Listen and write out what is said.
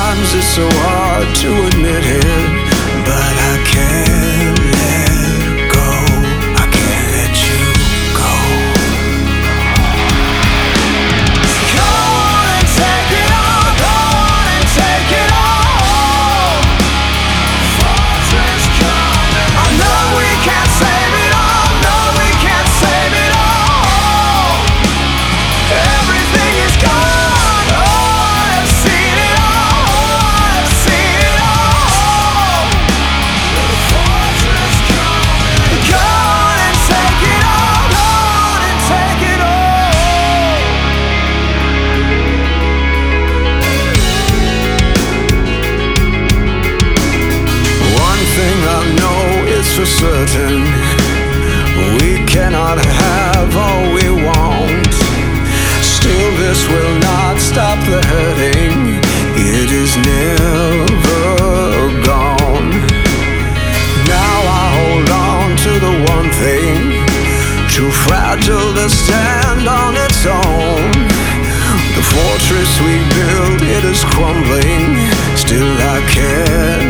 Sometimes it's so hard to admit it, but I can't. Certain we cannot have all we want. Still, this will not stop the hurting. It is never gone. Now I hold on to the one thing, too fragile to stand on its own. The fortress we built, it is crumbling. Still, I care.